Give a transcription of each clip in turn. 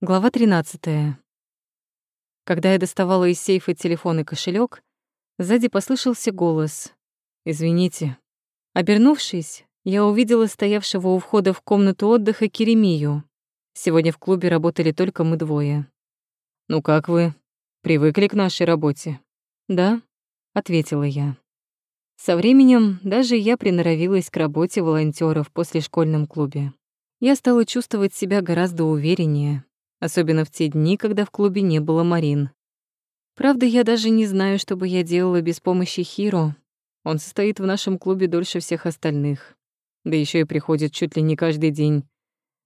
Глава 13. Когда я доставала из сейфа телефон и кошелек, сзади послышался голос. «Извините». Обернувшись, я увидела стоявшего у входа в комнату отдыха Керемию. Сегодня в клубе работали только мы двое. «Ну как вы? Привыкли к нашей работе?» «Да», — ответила я. Со временем даже я приноровилась к работе волонтеров после школьном клубе. Я стала чувствовать себя гораздо увереннее, особенно в те дни, когда в клубе не было Марин. Правда, я даже не знаю, что бы я делала без помощи Хиро. Он состоит в нашем клубе дольше всех остальных. Да еще и приходит чуть ли не каждый день.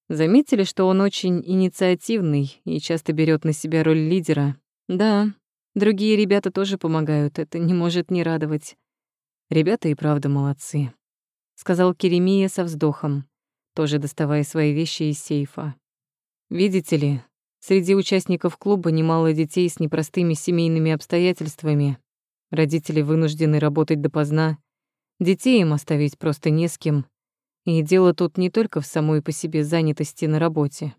Заметили, что он очень инициативный и часто берет на себя роль лидера? Да, другие ребята тоже помогают, это не может не радовать. Ребята и правда молодцы, сказал Керемия со вздохом, тоже доставая свои вещи из сейфа. Видите ли, среди участников клуба немало детей с непростыми семейными обстоятельствами. Родители вынуждены работать допоздна, детей им оставить просто не с кем. И дело тут не только в самой по себе занятости на работе.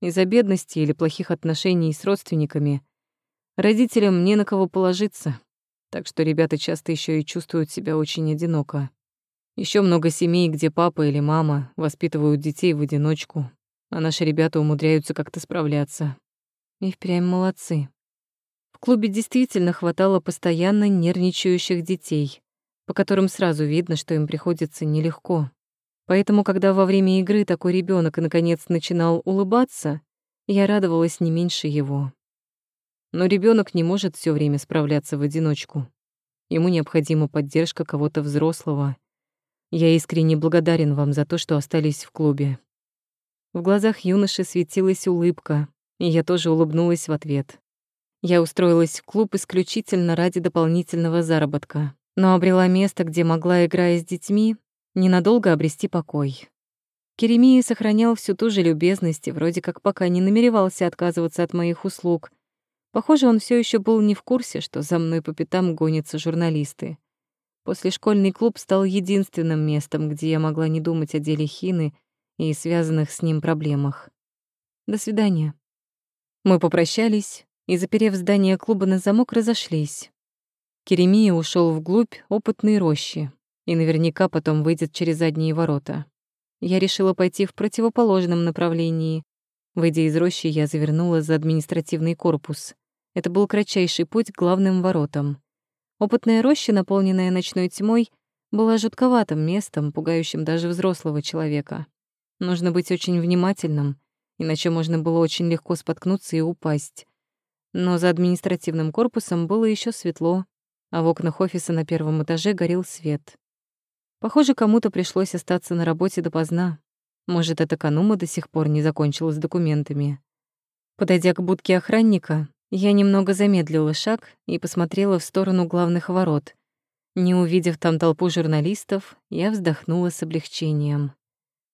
Из-за бедности или плохих отношений с родственниками родителям не на кого положиться, так что ребята часто еще и чувствуют себя очень одиноко. Еще много семей, где папа или мама воспитывают детей в одиночку, а наши ребята умудряются как-то справляться. И впрямь молодцы. В клубе действительно хватало постоянно нервничающих детей, по которым сразу видно, что им приходится нелегко. Поэтому, когда во время игры такой ребенок наконец начинал улыбаться, я радовалась не меньше его. Но ребенок не может все время справляться в одиночку. Ему необходима поддержка кого-то взрослого. Я искренне благодарен вам за то, что остались в клубе. В глазах юноши светилась улыбка, и я тоже улыбнулась в ответ. Я устроилась в клуб исключительно ради дополнительного заработка, но обрела место, где могла, играя с детьми, ненадолго обрести покой. Керемия сохранял всю ту же любезность и вроде как пока не намеревался отказываться от моих услуг, Похоже, он все еще был не в курсе, что за мной по пятам гонятся журналисты. После школьный клуб стал единственным местом, где я могла не думать о деле Хины и связанных с ним проблемах. До свидания. Мы попрощались и, заперев здание клуба на замок, разошлись. Керемия ушел вглубь опытной рощи и наверняка потом выйдет через задние ворота. Я решила пойти в противоположном направлении. Выйдя из рощи, я завернула за административный корпус. Это был кратчайший путь к главным воротам. Опытная роща, наполненная ночной тьмой, была жутковатым местом, пугающим даже взрослого человека. Нужно быть очень внимательным, иначе можно было очень легко споткнуться и упасть. Но за административным корпусом было еще светло, а в окнах офиса на первом этаже горел свет. Похоже, кому-то пришлось остаться на работе допоздна. Может, эта канума до сих пор не закончила с документами. Подойдя к будке охранника, я немного замедлила шаг и посмотрела в сторону главных ворот. Не увидев там толпу журналистов, я вздохнула с облегчением.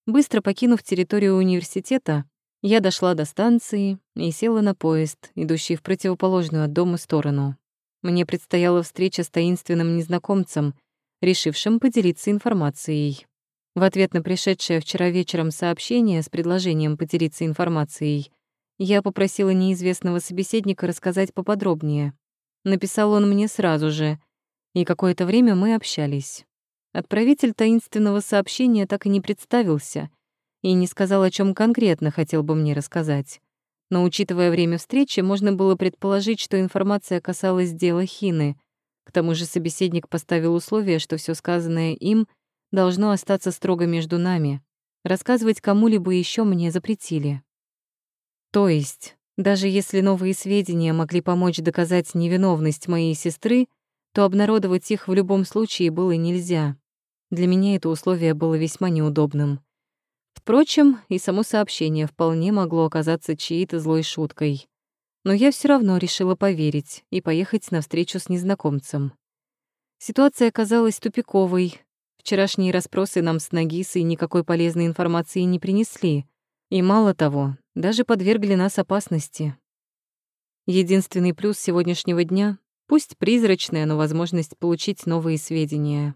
Быстро покинув территорию университета, я дошла до станции и села на поезд, идущий в противоположную от дома сторону. Мне предстояла встреча с таинственным незнакомцем, решившим поделиться информацией. В ответ на пришедшее вчера вечером сообщение с предложением поделиться информацией я попросила неизвестного собеседника рассказать поподробнее. Написал он мне сразу же, и какое-то время мы общались. Отправитель таинственного сообщения так и не представился и не сказал, о чем конкретно хотел бы мне рассказать. Но, учитывая время встречи, можно было предположить, что информация касалась дела Хины. К тому же собеседник поставил условие, что все сказанное им должно остаться строго между нами. Рассказывать кому-либо еще мне запретили. То есть, даже если новые сведения могли помочь доказать невиновность моей сестры, то обнародовать их в любом случае было нельзя. Для меня это условие было весьма неудобным. Впрочем, и само сообщение вполне могло оказаться чьей-то злой шуткой. Но я все равно решила поверить и поехать на встречу с незнакомцем. Ситуация оказалась тупиковой. Вчерашние расспросы нам с Нагисой никакой полезной информации не принесли. И мало того, даже подвергли нас опасности. Единственный плюс сегодняшнего дня — пусть призрачная, но возможность получить новые сведения.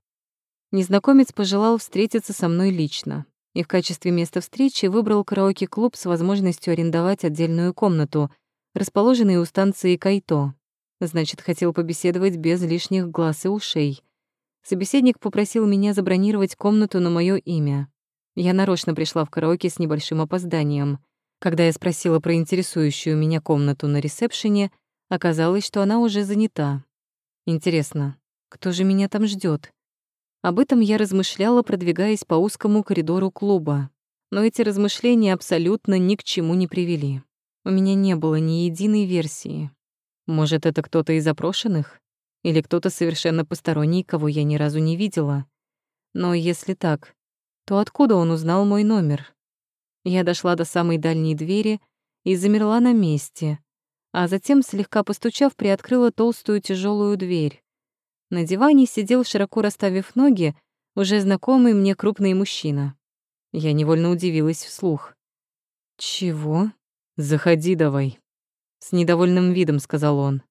Незнакомец пожелал встретиться со мной лично, и в качестве места встречи выбрал караоке-клуб с возможностью арендовать отдельную комнату, расположенную у станции Кайто. Значит, хотел побеседовать без лишних глаз и ушей. Собеседник попросил меня забронировать комнату на моё имя. Я нарочно пришла в караоке с небольшим опозданием. Когда я спросила про интересующую меня комнату на ресепшене, оказалось, что она уже занята. Интересно, кто же меня там ждет? Об этом я размышляла, продвигаясь по узкому коридору клуба. Но эти размышления абсолютно ни к чему не привели. У меня не было ни единой версии. Может, это кто-то из запрошенных? Или кто-то совершенно посторонний, кого я ни разу не видела? Но если так, то откуда он узнал мой номер? Я дошла до самой дальней двери и замерла на месте, а затем, слегка постучав, приоткрыла толстую тяжелую дверь. На диване сидел, широко расставив ноги, уже знакомый мне крупный мужчина. Я невольно удивилась вслух. «Чего? Заходи давай», — с недовольным видом сказал он.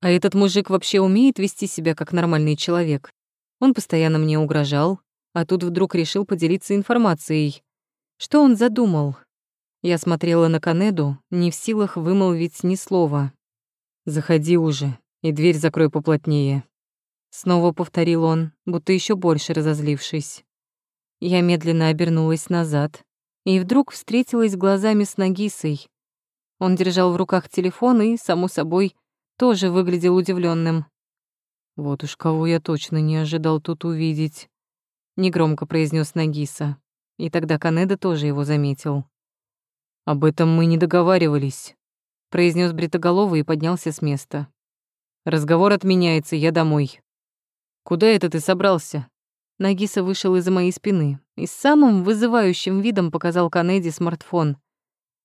«А этот мужик вообще умеет вести себя как нормальный человек? Он постоянно мне угрожал, а тут вдруг решил поделиться информацией. Что он задумал? Я смотрела на Канеду, не в силах вымолвить ни слова. «Заходи уже, и дверь закрой поплотнее», — снова повторил он, будто еще больше разозлившись. Я медленно обернулась назад и вдруг встретилась глазами с Нагисой. Он держал в руках телефон и, само собой, тоже выглядел удивленным. «Вот уж кого я точно не ожидал тут увидеть», — негромко произнес Нагиса. И тогда Канеда тоже его заметил. «Об этом мы не договаривались», — произнес Бритоголовый и поднялся с места. «Разговор отменяется, я домой». «Куда это ты собрался?» Нагиса вышел из-за моей спины и с самым вызывающим видом показал Канеди смартфон.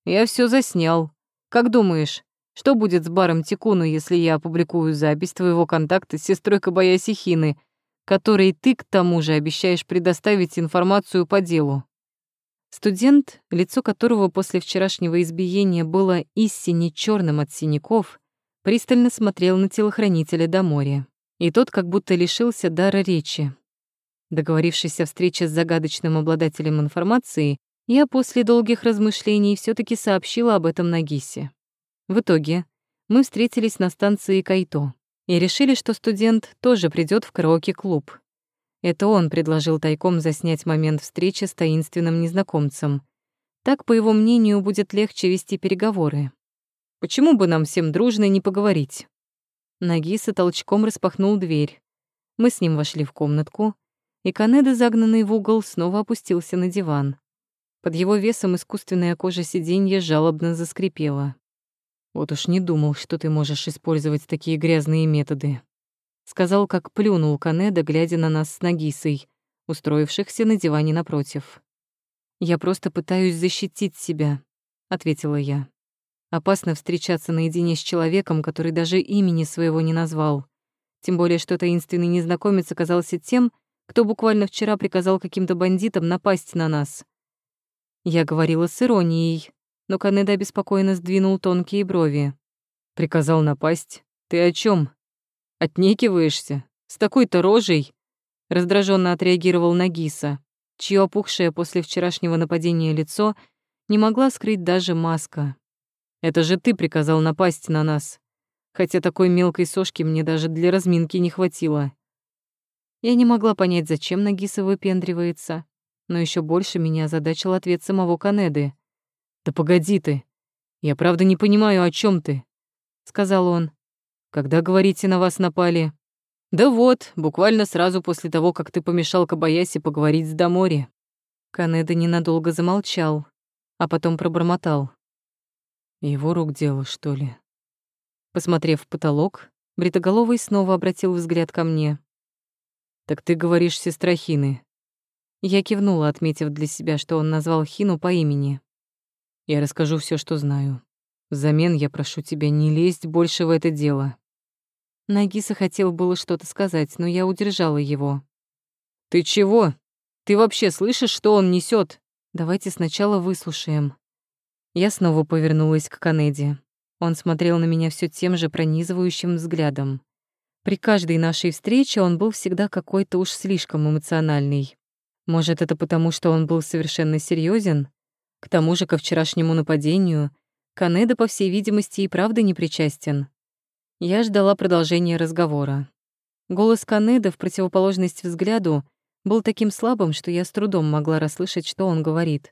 «Я все заснял. Как думаешь, что будет с баром Тикуну, если я опубликую запись твоего контакта с сестрой Кабаяси Хины, которой ты, к тому же, обещаешь предоставить информацию по делу. Студент, лицо которого после вчерашнего избиения было истинно черным от синяков, пристально смотрел на телохранителя до моря. И тот как будто лишился дара речи. Договорившись о встрече с загадочным обладателем информации, я после долгих размышлений все таки сообщила об этом Нагисе. В итоге мы встретились на станции Кайто и решили, что студент тоже придет в караоке-клуб. Это он предложил тайком заснять момент встречи с таинственным незнакомцем. Так, по его мнению, будет легче вести переговоры. Почему бы нам всем дружно не поговорить? Нагиса толчком распахнул дверь. Мы с ним вошли в комнатку, и Канеда, загнанный в угол, снова опустился на диван. Под его весом искусственная кожа сиденья жалобно заскрипела. «Вот уж не думал, что ты можешь использовать такие грязные методы», сказал, как плюнул Канеда, глядя на нас с Нагисой, устроившихся на диване напротив. «Я просто пытаюсь защитить себя», — ответила я. «Опасно встречаться наедине с человеком, который даже имени своего не назвал. Тем более, что таинственный незнакомец оказался тем, кто буквально вчера приказал каким-то бандитам напасть на нас». Я говорила с иронией, но Канеда обеспокоенно сдвинул тонкие брови. «Приказал напасть? Ты о чем? Отнекиваешься? С такой-то рожей?» Раздраженно отреагировал Нагиса, чье опухшее после вчерашнего нападения лицо не могла скрыть даже маска. «Это же ты приказал напасть на нас, хотя такой мелкой сошки мне даже для разминки не хватило». Я не могла понять, зачем Нагиса выпендривается, но еще больше меня озадачил ответ самого Канеды — «Да погоди ты. Я правда не понимаю, о чем ты», — сказал он. «Когда, говорите, на вас напали?» «Да вот, буквально сразу после того, как ты помешал Кабаяси поговорить с Дамори». Канеда ненадолго замолчал, а потом пробормотал. «Его рук дело, что ли?» Посмотрев в потолок, Бритоголовый снова обратил взгляд ко мне. «Так ты говоришь сестра Хины». Я кивнула, отметив для себя, что он назвал Хину по имени. Я расскажу все, что знаю. Взамен я прошу тебя не лезть больше в это дело». Нагиса хотел было что-то сказать, но я удержала его. «Ты чего? Ты вообще слышишь, что он несет? Давайте сначала выслушаем». Я снова повернулась к Канеди. Он смотрел на меня все тем же пронизывающим взглядом. При каждой нашей встрече он был всегда какой-то уж слишком эмоциональный. Может, это потому, что он был совершенно серьезен? К тому же, ко вчерашнему нападению, Канеда, по всей видимости, и правда не причастен. Я ждала продолжения разговора. Голос Канеда, в противоположность взгляду, был таким слабым, что я с трудом могла расслышать, что он говорит.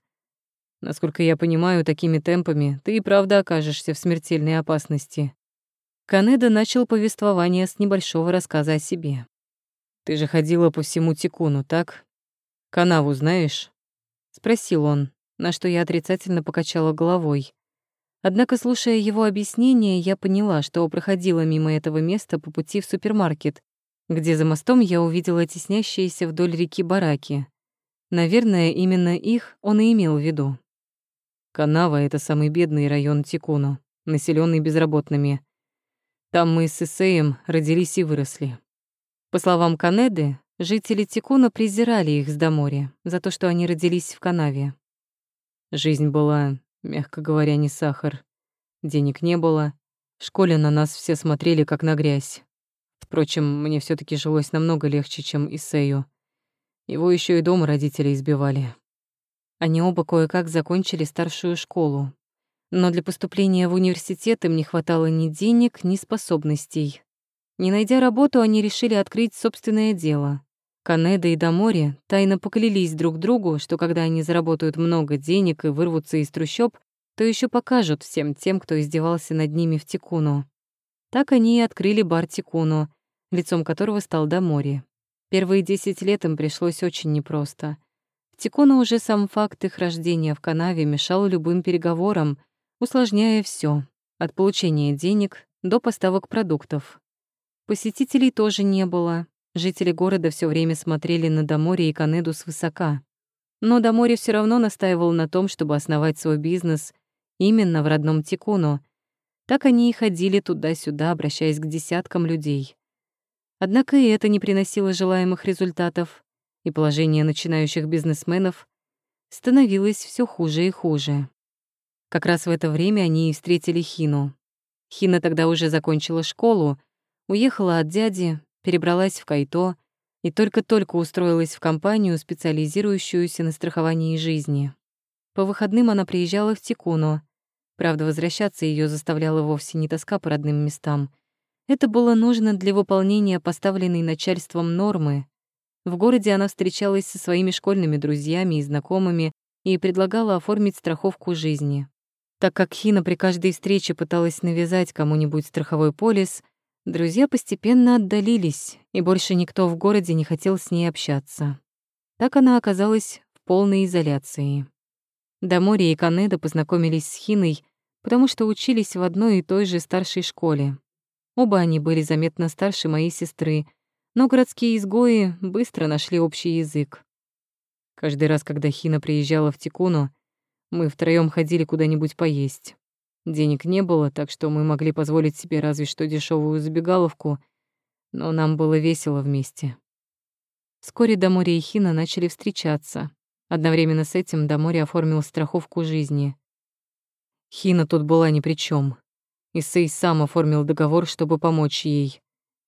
Насколько я понимаю, такими темпами ты и правда окажешься в смертельной опасности. Канеда начал повествование с небольшого рассказа о себе. «Ты же ходила по всему Тикуну, так? Канаву знаешь?» — спросил он, на что я отрицательно покачала головой. Однако, слушая его объяснение, я поняла, что проходила мимо этого места по пути в супермаркет, где за мостом я увидела теснящиеся вдоль реки бараки. Наверное, именно их он и имел в виду. Канава — это самый бедный район Тикуну, населенный безработными. Там мы с Исеем родились и выросли. По словам Канеды, жители Тикуна презирали их с Домори за то, что они родились в канаве. Жизнь была, мягко говоря, не сахар. Денег не было. В школе на нас все смотрели как на грязь. Впрочем, мне все таки жилось намного легче, чем Исею. Его еще и дома родители избивали. Они оба кое-как закончили старшую школу. Но для поступления в университет им не хватало ни денег, ни способностей. Не найдя работу, они решили открыть собственное дело. Канеда и Дамори тайно поклялись друг другу, что когда они заработают много денег и вырвутся из трущоб, то еще покажут всем тем, кто издевался над ними в Тикуну. Так они и открыли бар Тикуну, лицом которого стал Дамори. Первые десять лет им пришлось очень непросто. В Тикуну уже сам факт их рождения в канаве мешал любым переговорам, усложняя все, от получения денег до поставок продуктов. Посетителей тоже не было. Жители города все время смотрели на Дамори и Канеду свысока. Но Дамори все равно настаивал на том, чтобы основать свой бизнес именно в родном Тикуну, так они и ходили туда-сюда, обращаясь к десяткам людей. Однако и это не приносило желаемых результатов, и положение начинающих бизнесменов становилось все хуже и хуже. Как раз в это время они и встретили Хину. Хина тогда уже закончила школу, уехала от дяди, перебралась в Кайто и только-только устроилась в компанию, специализирующуюся на страховании жизни. По выходным она приезжала в Тикуну, Правда, возвращаться ее заставляла вовсе не тоска по родным местам. Это было нужно для выполнения поставленной начальством нормы. В городе она встречалась со своими школьными друзьями и знакомыми и предлагала оформить страховку жизни. Так как Хина при каждой встрече пыталась навязать кому-нибудь страховой полис, друзья постепенно отдалились, и больше никто в городе не хотел с ней общаться. Так она оказалась в полной изоляции. Дамори и Канеда познакомились с Хиной, потому что учились в одной и той же старшей школе. Оба они были заметно старше моей сестры, но городские изгои быстро нашли общий язык. Каждый раз, когда Хина приезжала в Тикуну, мы втроём ходили куда-нибудь поесть. Денег не было, так что мы могли позволить себе разве что дешевую забегаловку, но нам было весело вместе. Вскоре Дамори и Хина начали встречаться. Одновременно с этим Дамори оформил страховку жизни. Хина тут была ни при чем. Исей сам оформил договор, чтобы помочь ей.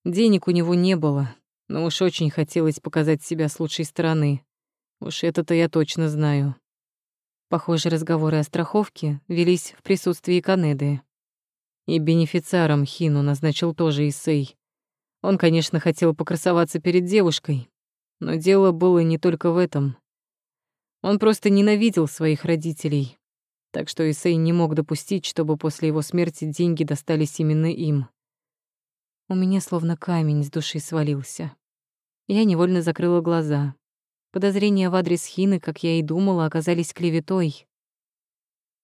Денег у него не было, но уж очень хотелось показать себя с лучшей стороны. Уж это-то я точно знаю. Похоже, разговоры о страховке велись в присутствии Канеды. И бенефициаром Хину назначил тоже Исей. Он, конечно, хотел покрасоваться перед девушкой, но дело было не только в этом. Он просто ненавидел своих родителей, так что Исей не мог допустить, чтобы после его смерти деньги достались именно им. У меня словно камень с души свалился. Я невольно закрыла глаза. Подозрения в адрес Хины, как я и думала, оказались клеветой.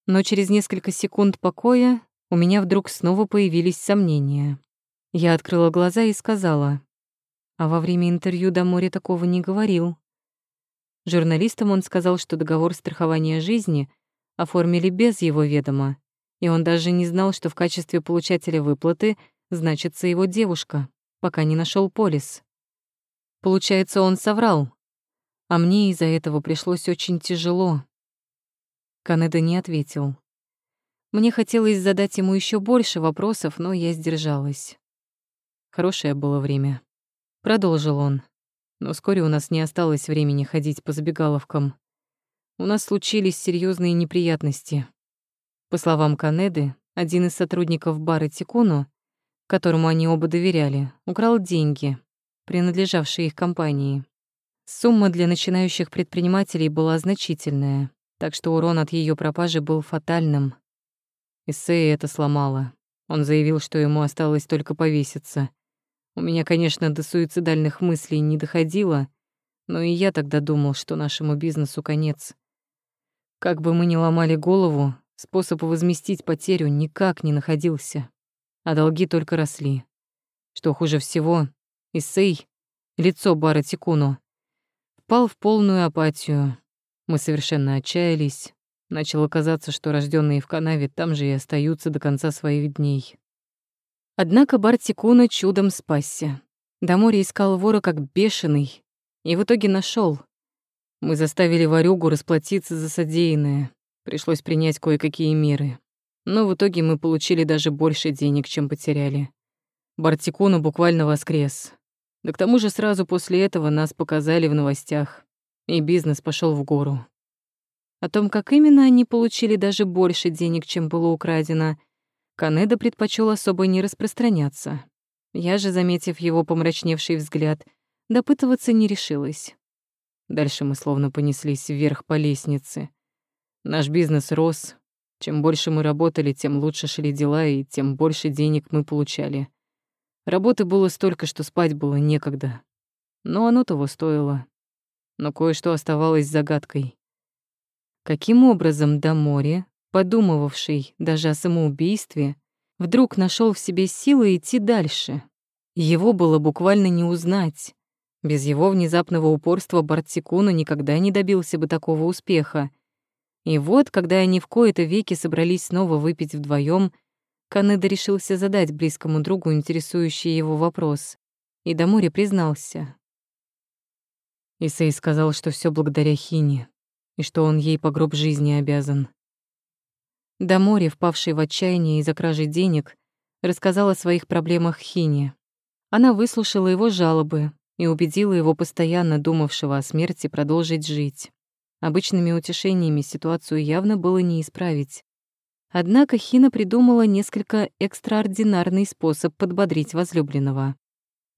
Но через несколько секунд покоя у меня вдруг снова появились сомнения. Я открыла глаза и сказала, а во время интервью до моря такого не говорил. Журналистам он сказал, что договор страхования жизни оформили без его ведома, и он даже не знал, что в качестве получателя выплаты значится его девушка, пока не нашел полис. Получается, он соврал. А мне из-за этого пришлось очень тяжело. Канеда не ответил. Мне хотелось задать ему еще больше вопросов, но я сдержалась. Хорошее было время. Продолжил он. Но вскоре у нас не осталось времени ходить по забегаловкам. У нас случились серьезные неприятности. По словам Канеды, один из сотрудников бара Тикуно, которому они оба доверяли, украл деньги, принадлежавшие их компании. Сумма для начинающих предпринимателей была значительная, так что урон от ее пропажи был фатальным. Исея это сломало. Он заявил, что ему осталось только повеситься. У меня, конечно, до суицидальных мыслей не доходило, но и я тогда думал, что нашему бизнесу конец. Как бы мы ни ломали голову, способ возместить потерю никак не находился, а долги только росли. Что хуже всего, Исей, лицо бара Тикуно, впал в полную апатию. Мы совершенно отчаялись. Начало казаться, что рожденные в канаве там же и остаются до конца своих дней. Однако бар Тикуна чудом спасся. До моря искал вора как бешеный, и в итоге нашел. Мы заставили Варюгу расплатиться за содеянное. Пришлось принять кое-какие меры. Но в итоге мы получили даже больше денег, чем потеряли. Бартикуна буквально воскрес. Да к тому же сразу после этого нас показали в новостях, и бизнес пошел в гору. О том, как именно они получили даже больше денег, чем было украдено — Канеда предпочел особо не распространяться. Я же, заметив его помрачневший взгляд, допытываться не решилась. Дальше мы словно понеслись вверх по лестнице. Наш бизнес рос. Чем больше мы работали, тем лучше шли дела, и тем больше денег мы получали. Работы было столько, что спать было некогда. Но оно того стоило. Но кое-что оставалось загадкой. Каким образом до моря подумывавший даже о самоубийстве, вдруг нашел в себе силы идти дальше. Его было буквально не узнать. Без его внезапного упорства Бартсикуна никогда не добился бы такого успеха. И вот, когда они в кои-то веки собрались снова выпить вдвоем, Канеда решился задать близкому другу интересующий его вопрос. И до моря признался. Исей сказал, что все благодаря Хине, и что он ей по гроб жизни обязан. До моря, впавшей в отчаяние из-за кражи денег, рассказал о своих проблемах Хине. Она выслушала его жалобы и убедила его постоянно думавшего о смерти продолжить жить. Обычными утешениями ситуацию явно было не исправить. Однако Хина придумала несколько экстраординарный способ подбодрить возлюбленного.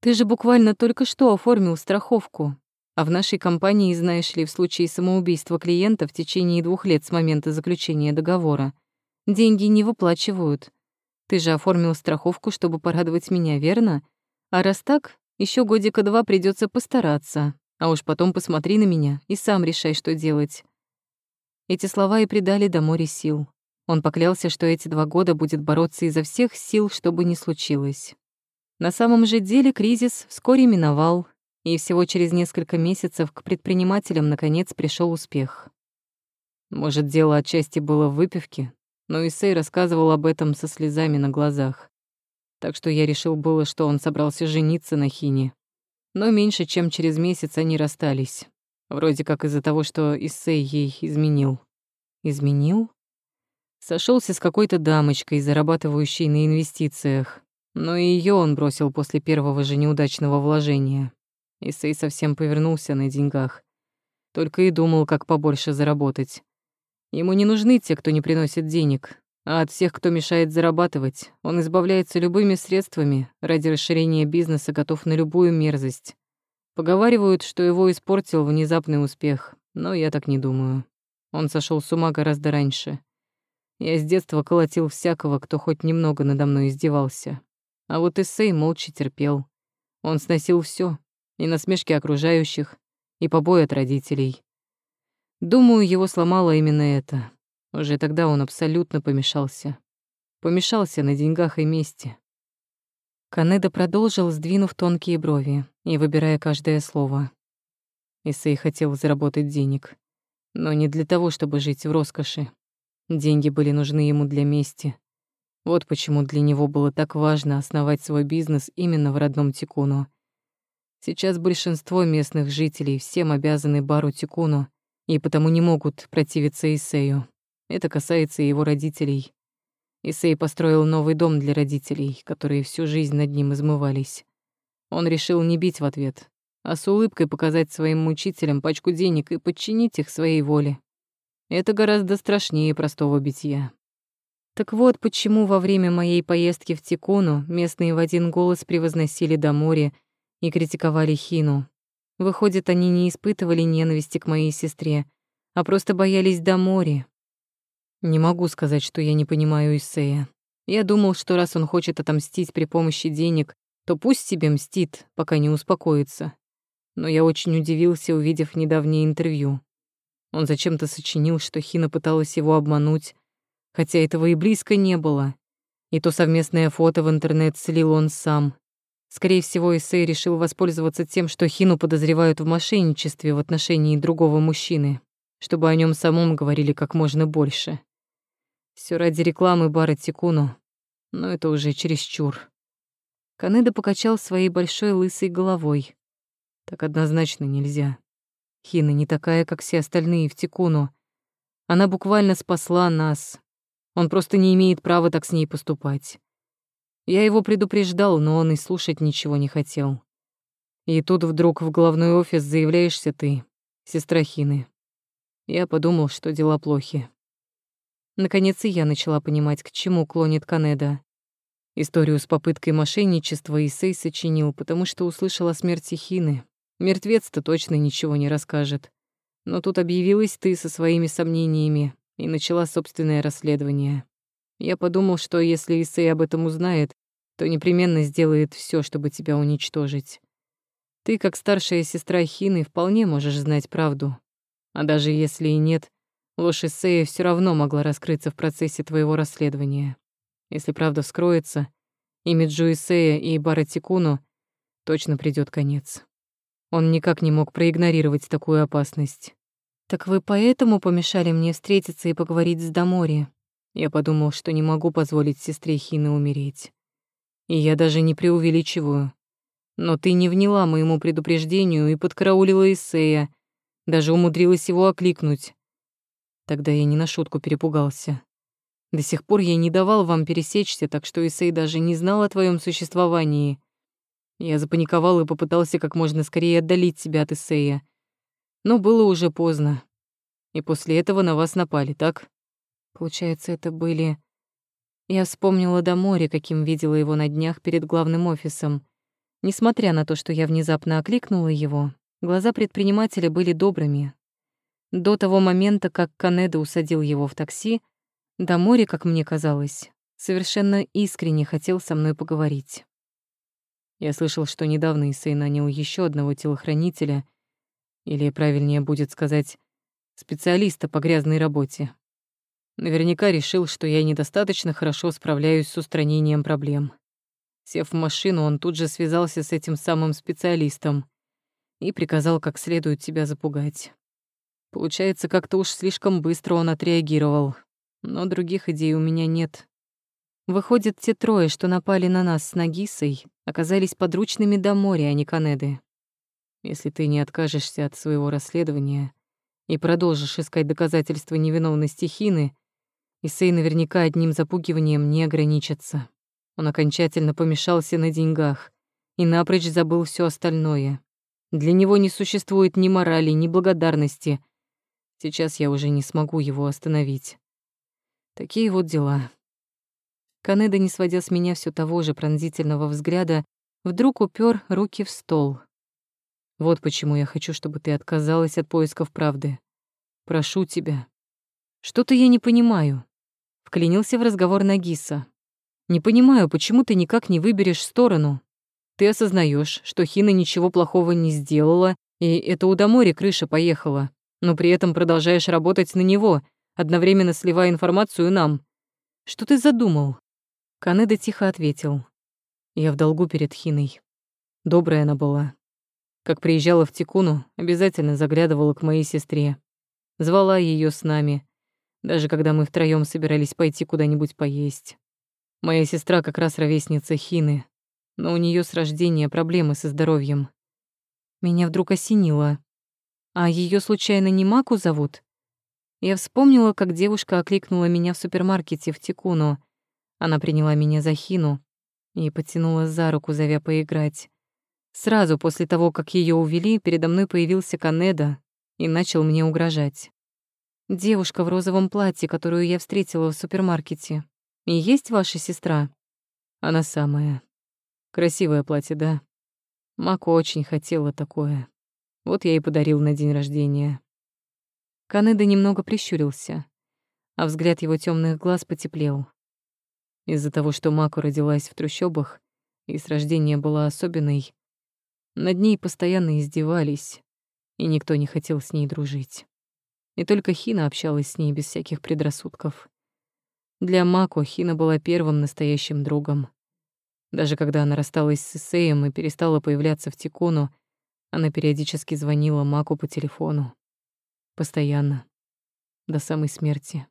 «Ты же буквально только что оформил страховку. А в нашей компании, знаешь ли, в случае самоубийства клиента в течение двух лет с момента заключения договора Деньги не выплачивают. Ты же оформил страховку, чтобы порадовать меня, верно? А раз так, еще годика два придется постараться. А уж потом посмотри на меня и сам решай, что делать. Эти слова и придали до сил. Он поклялся, что эти два года будет бороться изо всех сил, чтобы не случилось. На самом же деле кризис вскоре миновал, и всего через несколько месяцев к предпринимателям наконец пришел успех. Может, дело отчасти было в выпивке, но Исей рассказывал об этом со слезами на глазах. Так что я решил было, что он собрался жениться на Хине. Но меньше чем через месяц они расстались. Вроде как из-за того, что Исей ей изменил. Изменил? Сошелся с какой-то дамочкой, зарабатывающей на инвестициях. Но и ее он бросил после первого же неудачного вложения. Исей совсем повернулся на деньгах. Только и думал, как побольше заработать. Ему не нужны те, кто не приносит денег, а от всех, кто мешает зарабатывать, он избавляется любыми средствами, ради расширения бизнеса готов на любую мерзость. Поговаривают, что его испортил внезапный успех, но я так не думаю. Он сошел с ума гораздо раньше. Я с детства колотил всякого, кто хоть немного надо мной издевался. А вот Исей молча терпел. Он сносил все, и насмешки окружающих, и побои от родителей. Думаю, его сломало именно это. Уже тогда он абсолютно помешался. Помешался на деньгах и мести. Канеда продолжил, сдвинув тонкие брови и выбирая каждое слово. Исей хотел заработать денег, но не для того, чтобы жить в роскоши. Деньги были нужны ему для мести. Вот почему для него было так важно основать свой бизнес именно в родном Тикуну. Сейчас большинство местных жителей всем обязаны бару Тикуну, и потому не могут противиться Исею. Это касается и его родителей. Исей построил новый дом для родителей, которые всю жизнь над ним измывались. Он решил не бить в ответ, а с улыбкой показать своим мучителям пачку денег и подчинить их своей воле. Это гораздо страшнее простого битья. Так вот, почему во время моей поездки в Тикуну местные в один голос превозносили до моря и критиковали Хину. Выходит, они не испытывали ненависти к моей сестре, а просто боялись до моря. Не могу сказать, что я не понимаю Исея. Я думал, что раз он хочет отомстить при помощи денег, то пусть себе мстит, пока не успокоится. Но я очень удивился, увидев недавнее интервью. Он зачем-то сочинил, что Хина пыталась его обмануть, хотя этого и близко не было. И то совместное фото в интернет слил он сам. Скорее всего, Исей решил воспользоваться тем, что Хину подозревают в мошенничестве в отношении другого мужчины, чтобы о нем самом говорили как можно больше. Все ради рекламы бара Тикуну, но это уже чересчур. Канеда покачал своей большой лысой головой. Так однозначно нельзя. Хина не такая, как все остальные в Тикуну. Она буквально спасла нас. Он просто не имеет права так с ней поступать. Я его предупреждал, но он и слушать ничего не хотел. И тут вдруг в главной офис заявляешься ты, сестра Хины. Я подумал, что дела плохи. Наконец и я начала понимать, к чему клонит Канеда. Историю с попыткой мошенничества Исей сочинил, потому что услышал о смерти Хины. Мертвец-то точно ничего не расскажет. Но тут объявилась ты со своими сомнениями и начала собственное расследование. Я подумал, что если Исей об этом узнает, то непременно сделает все, чтобы тебя уничтожить. Ты, как старшая сестра Хины, вполне можешь знать правду. А даже если и нет, Ложь Исея все равно могла раскрыться в процессе твоего расследования. Если правда вскроется, имиджу Исея и Баратикуну точно придет конец. Он никак не мог проигнорировать такую опасность. «Так вы поэтому помешали мне встретиться и поговорить с Дамори?» Я подумал, что не могу позволить сестре Хины умереть. И я даже не преувеличиваю. Но ты не вняла моему предупреждению и подкараулила Исея, даже умудрилась его окликнуть. Тогда я не на шутку перепугался. До сих пор я не давал вам пересечься, так что Исей даже не знал о твоем существовании. Я запаниковал и попытался как можно скорее отдалить себя от Исея. Но было уже поздно. И после этого на вас напали, так? Получается, это были... Я вспомнила до моря, каким видела его на днях перед главным офисом. Несмотря на то, что я внезапно окликнула его, глаза предпринимателя были добрыми, до того момента, как Канеда усадил его в такси, до моря, как мне казалось, совершенно искренне хотел со мной поговорить. Я слышал, что недавно Исей нанял еще одного телохранителя, или, правильнее будет сказать, специалиста по грязной работе. Наверняка решил, что я недостаточно хорошо справляюсь с устранением проблем. Сев в машину, он тут же связался с этим самым специалистом и приказал как следует тебя запугать. Получается, как-то уж слишком быстро он отреагировал. Но других идей у меня нет. Выходит, те трое, что напали на нас с Нагисой, оказались подручными до моря, а не Канеды. Если ты не откажешься от своего расследования и продолжишь искать доказательства невиновности Хины, Исей наверняка одним запугиванием не ограничится. Он окончательно помешался на деньгах и напрочь забыл все остальное. Для него не существует ни морали, ни благодарности — Сейчас я уже не смогу его остановить. Такие вот дела. Канеда, не сводя с меня все того же пронзительного взгляда, вдруг упер руки в стол. Вот почему я хочу, чтобы ты отказалась от поисков правды. Прошу тебя. Что-то я не понимаю. Вклинился в разговор Нагиса. Не понимаю, почему ты никак не выберешь сторону. Ты осознаешь, что Хина ничего плохого не сделала, и это у Дамори крыша поехала но при этом продолжаешь работать на него, одновременно сливая информацию нам. Что ты задумал?» Канеда тихо ответил. «Я в долгу перед Хиной. Добрая она была. Как приезжала в Тикуну, обязательно заглядывала к моей сестре. Звала ее с нами, даже когда мы втроем собирались пойти куда-нибудь поесть. Моя сестра как раз ровесница Хины, но у нее с рождения проблемы со здоровьем. Меня вдруг осенило. А ее случайно не Маку зовут? Я вспомнила, как девушка окликнула меня в супермаркете в Тикуну. Она приняла меня за Хину и потянула за руку, зовя поиграть. Сразу после того, как ее увели, передо мной появился Канеда и начал мне угрожать. Девушка в розовом платье, которую я встретила в супермаркете. И есть ваша сестра? Она самая. Красивое платье, да. Мако очень хотела такое. Вот я и подарил на день рождения. Канеда немного прищурился, а взгляд его темных глаз потеплел. Из-за того, что Мако родилась в трущобах и с рождения была особенной, над ней постоянно издевались, и никто не хотел с ней дружить. И только Хина общалась с ней без всяких предрассудков. Для Мако Хина была первым настоящим другом. Даже когда она рассталась с Исеем и перестала появляться в Тикону, она периодически звонила Маку по телефону. Постоянно. До самой смерти.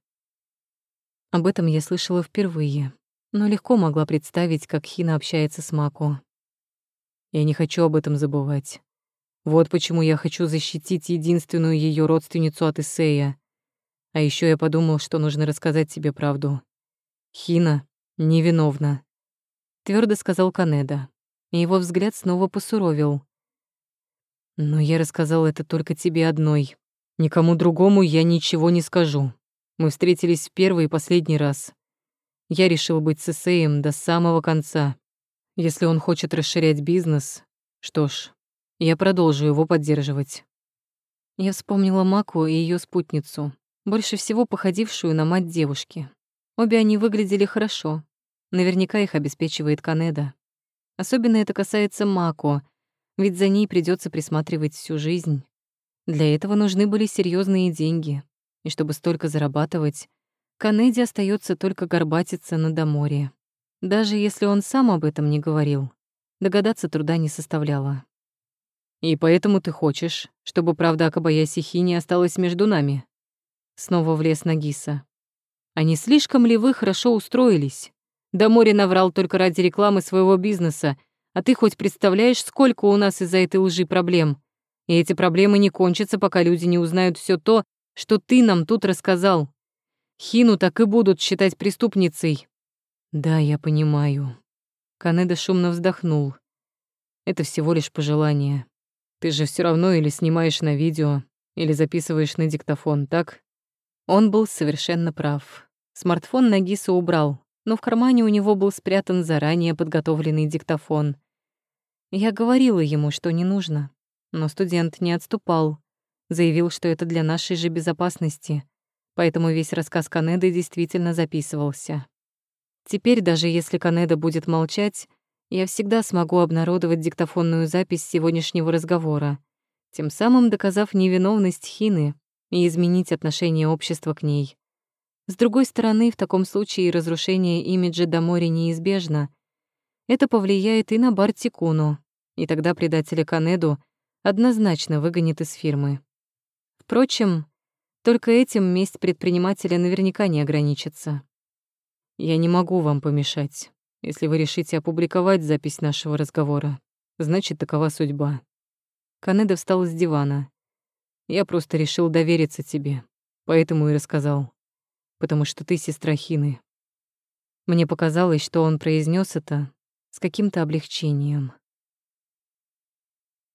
Об этом я слышала впервые, но легко могла представить, как Хина общается с Маку. Я не хочу об этом забывать. Вот почему я хочу защитить единственную ее родственницу от Исея. А еще я подумал, что нужно рассказать тебе правду. Хина невиновна твердо сказал Канеда, и его взгляд снова посуровил. Но я рассказал это только тебе одной. Никому другому я ничего не скажу. Мы встретились в первый и последний раз. Я решил быть с Эсеем до самого конца. Если он хочет расширять бизнес, что ж, я продолжу его поддерживать. Я вспомнила Маку и ее спутницу, больше всего походившую на мать девушки. Обе они выглядели хорошо, Наверняка их обеспечивает Канеда. Особенно это касается Мако, ведь за ней придется присматривать всю жизнь. Для этого нужны были серьезные деньги. И чтобы столько зарабатывать, Канеде остается только горбатиться на Доморе. Даже если он сам об этом не говорил, догадаться труда не составляло. «И поэтому ты хочешь, чтобы правда о Кабаясе Хине осталась между нами?» Снова влез Нагиса. «А не слишком ли вы хорошо устроились? Да море наврал только ради рекламы своего бизнеса, а ты хоть представляешь, сколько у нас из-за этой лжи проблем? И эти проблемы не кончатся, пока люди не узнают все то, что ты нам тут рассказал. Хину так и будут считать преступницей. Да, я понимаю. Канеда шумно вздохнул. Это всего лишь пожелание. Ты же все равно или снимаешь на видео, или записываешь на диктофон, так? Он был совершенно прав. Смартфон Нагиса убрал, но в кармане у него был спрятан заранее подготовленный диктофон. Я говорила ему, что не нужно, но студент не отступал, заявил, что это для нашей же безопасности, поэтому весь рассказ Канеды действительно записывался. Теперь, даже если Канеда будет молчать, я всегда смогу обнародовать диктофонную запись сегодняшнего разговора, тем самым доказав невиновность Хины и изменить отношение общества к ней. С другой стороны, в таком случае разрушение имиджа Дамори неизбежно. Это повлияет и на Бартикуну, и тогда предателя Канеду однозначно выгонит из фирмы. Впрочем, только этим месть предпринимателя наверняка не ограничится. Я не могу вам помешать. Если вы решите опубликовать запись нашего разговора, значит, такова судьба. Канеда встал с дивана. Я просто решил довериться тебе, поэтому и рассказал потому что ты сестра Хины. Мне показалось, что он произнес это с каким-то облегчением.